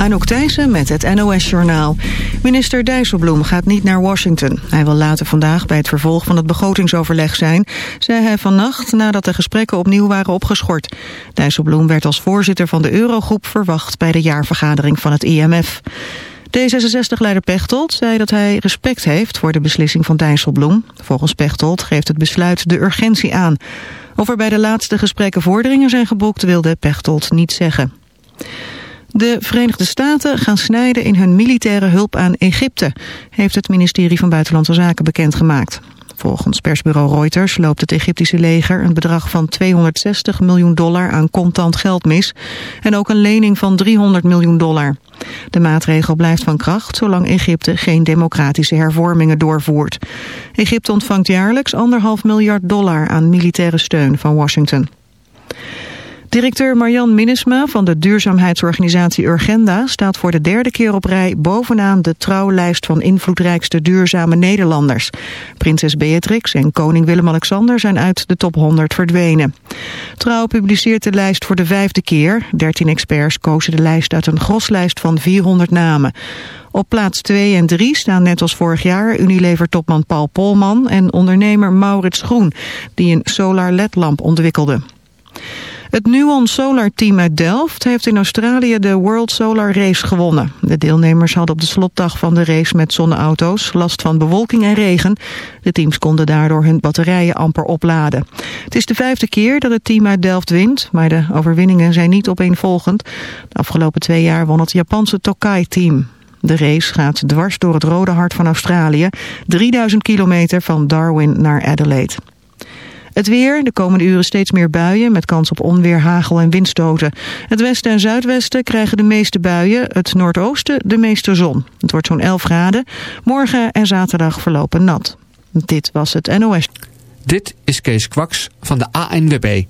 Anouk Thijssen met het NOS-journaal. Minister Dijsselbloem gaat niet naar Washington. Hij wil later vandaag bij het vervolg van het begrotingsoverleg zijn... zei hij vannacht nadat de gesprekken opnieuw waren opgeschort. Dijsselbloem werd als voorzitter van de Eurogroep verwacht... bij de jaarvergadering van het IMF. D66-leider Pechtold zei dat hij respect heeft voor de beslissing van Dijsselbloem. Volgens Pechtold geeft het besluit de urgentie aan. Of er bij de laatste gesprekken vorderingen zijn geboekt... wilde Pechtold niet zeggen. De Verenigde Staten gaan snijden in hun militaire hulp aan Egypte, heeft het ministerie van Buitenlandse Zaken bekendgemaakt. Volgens persbureau Reuters loopt het Egyptische leger een bedrag van 260 miljoen dollar aan contant geld mis en ook een lening van 300 miljoen dollar. De maatregel blijft van kracht zolang Egypte geen democratische hervormingen doorvoert. Egypte ontvangt jaarlijks anderhalf miljard dollar aan militaire steun van Washington. Directeur Marjan Minnesma van de duurzaamheidsorganisatie Urgenda staat voor de derde keer op rij bovenaan de trouwlijst van invloedrijkste duurzame Nederlanders. Prinses Beatrix en koning Willem-Alexander zijn uit de top 100 verdwenen. Trouw publiceert de lijst voor de vijfde keer. 13 experts kozen de lijst uit een groslijst van 400 namen. Op plaats 2 en 3 staan net als vorig jaar Unilever-topman Paul Polman en ondernemer Maurits Groen, die een solar LED-lamp ontwikkelde. Het Nuon Solar Team uit Delft heeft in Australië de World Solar Race gewonnen. De deelnemers hadden op de slotdag van de race met zonneauto's last van bewolking en regen. De teams konden daardoor hun batterijen amper opladen. Het is de vijfde keer dat het team uit Delft wint, maar de overwinningen zijn niet opeenvolgend. De afgelopen twee jaar won het Japanse Tokai-team. De race gaat dwars door het rode hart van Australië, 3000 kilometer van Darwin naar Adelaide. Het weer, de komende uren steeds meer buien met kans op onweer, hagel en windstoten. Het westen en zuidwesten krijgen de meeste buien, het noordoosten de meeste zon. Het wordt zo'n 11 graden. Morgen en zaterdag verlopen nat. Dit was het NOS. Dit is Kees Kwaks van de ANWB.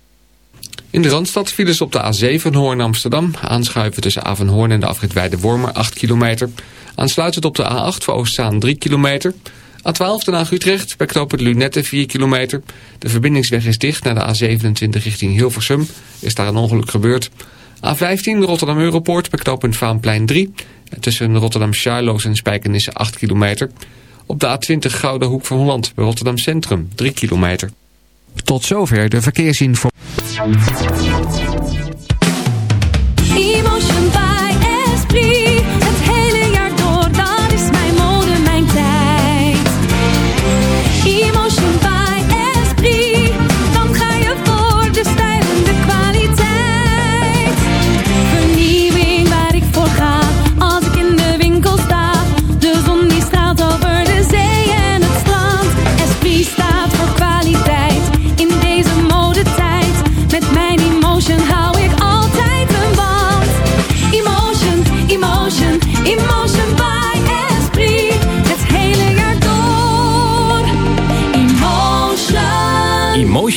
In de Randstad vielen ze op de A7 Hoorn Amsterdam. Aanschuiven tussen Avenhoorn en de afrit Weide-Wormer 8 kilometer. Aansluitend op de A8 voor Oostzaan 3 kilometer... A12 Den Haag-Utrecht, bij knooppunt Lunette 4 kilometer. De verbindingsweg is dicht naar de A27 richting Hilversum. Is daar een ongeluk gebeurd. A15 Rotterdam-Europoort, bij knooppunt Vaanplein 3. En tussen Rotterdam-Charloes en Spijkenisse 8 kilometer. Op de A20 Gouden Hoek van Holland, bij Rotterdam Centrum 3 kilometer. Tot zover de verkeersinformatie.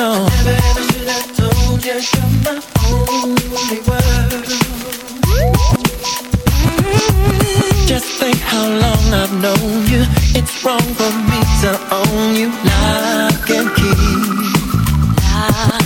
No. Never ever should have told you you're my only world. Just think how long I've known you. It's wrong for me to own you. Lock and key. Lock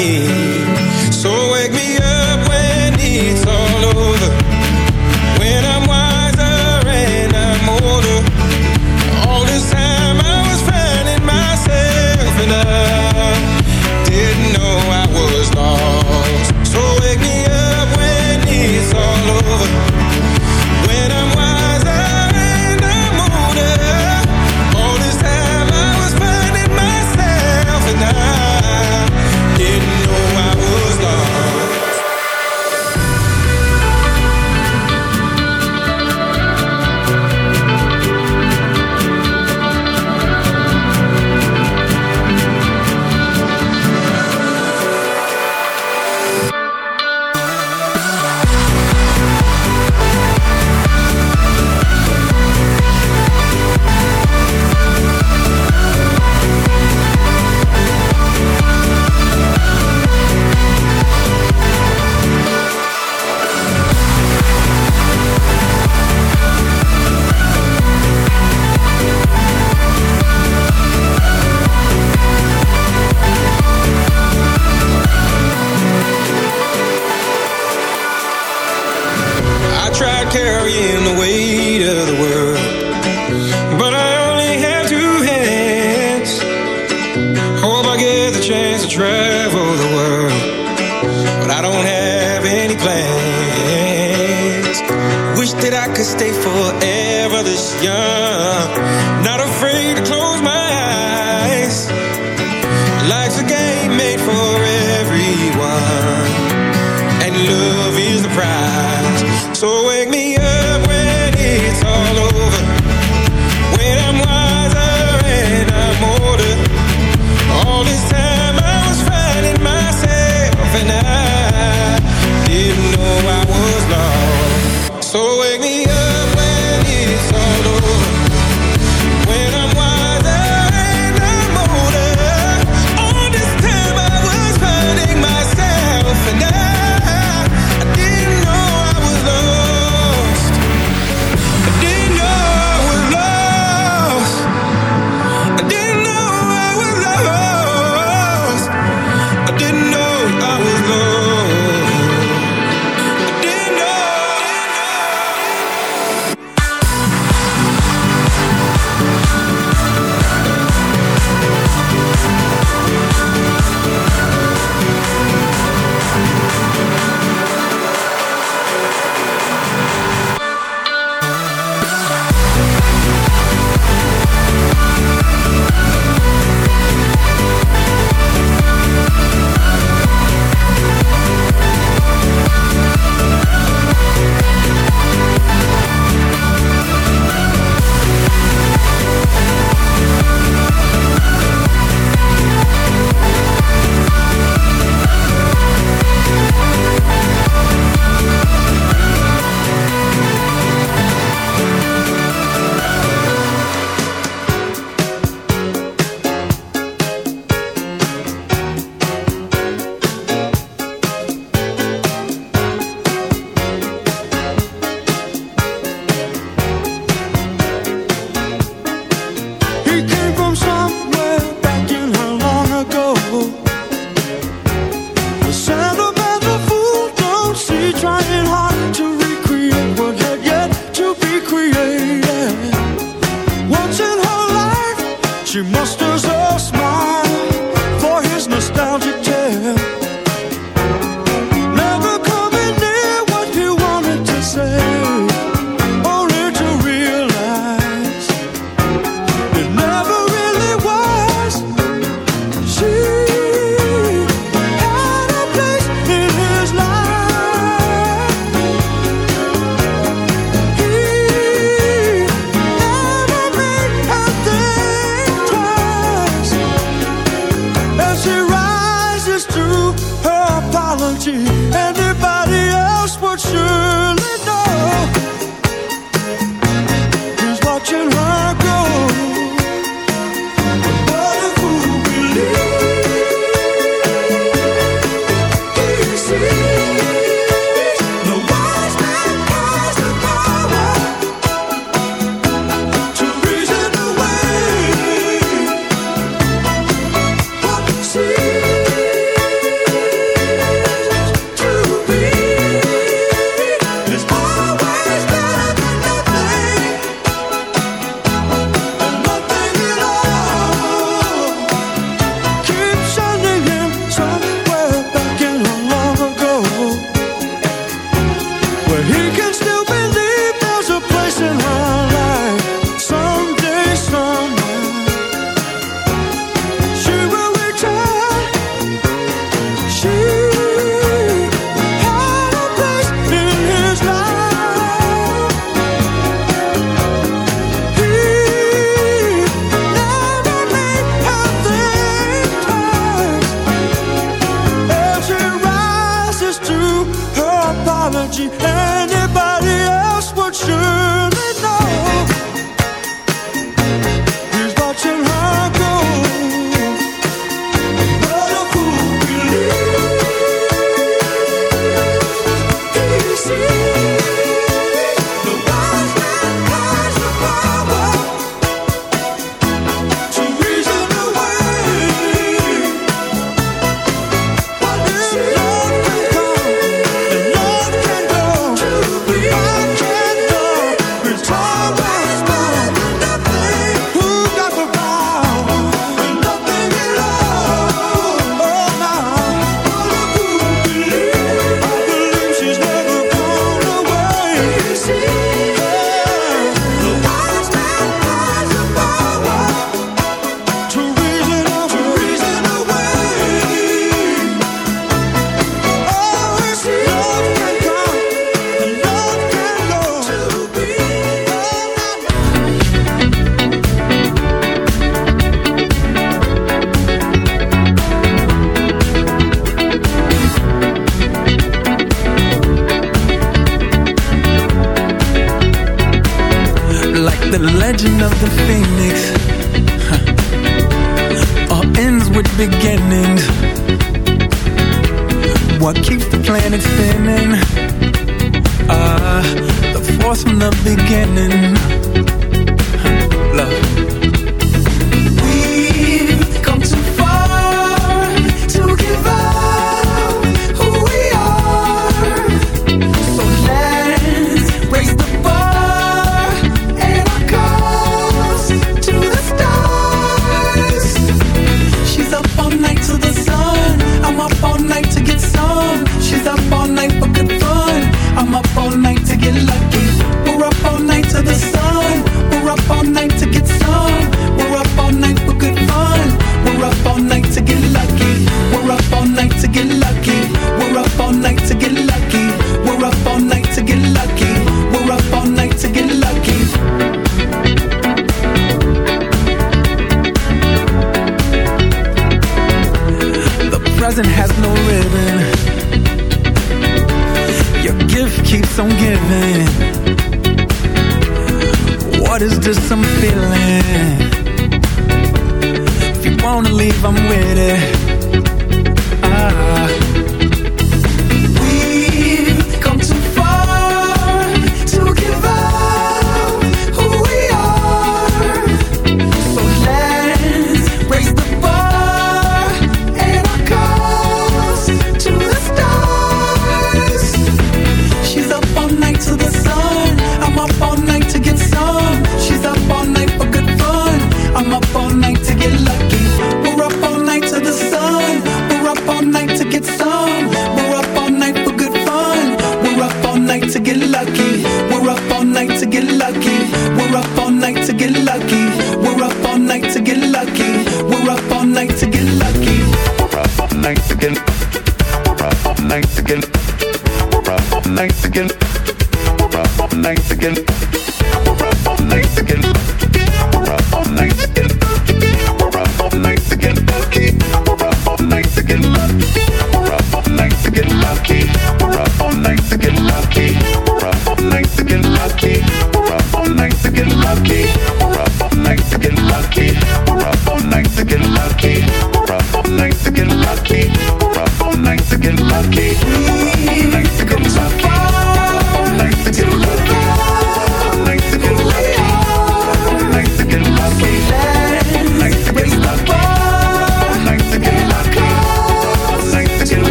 me.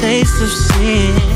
taste of sin.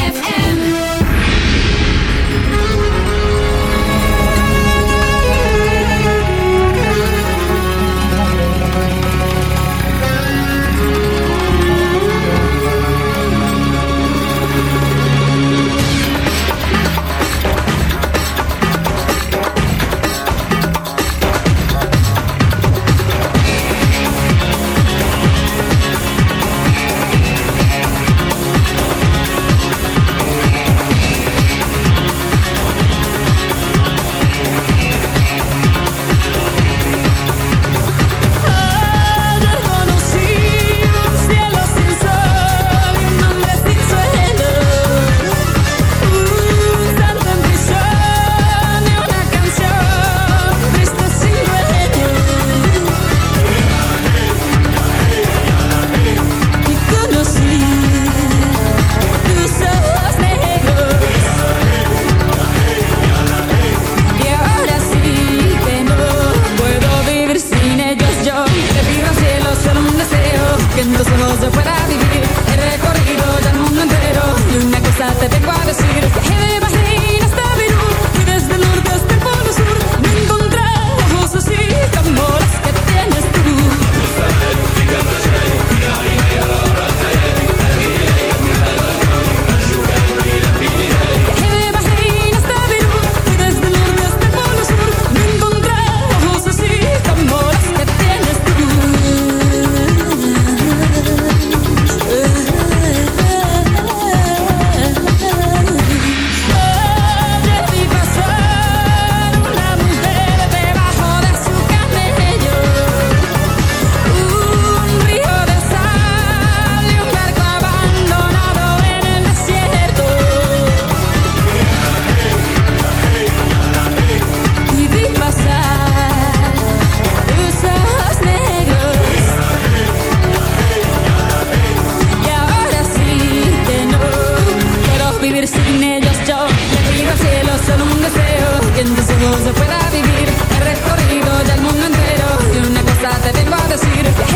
que en tus ojos se pueda vivir. He recorrido ya el mundo entero y una cosa te vengo a decir.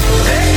Hey!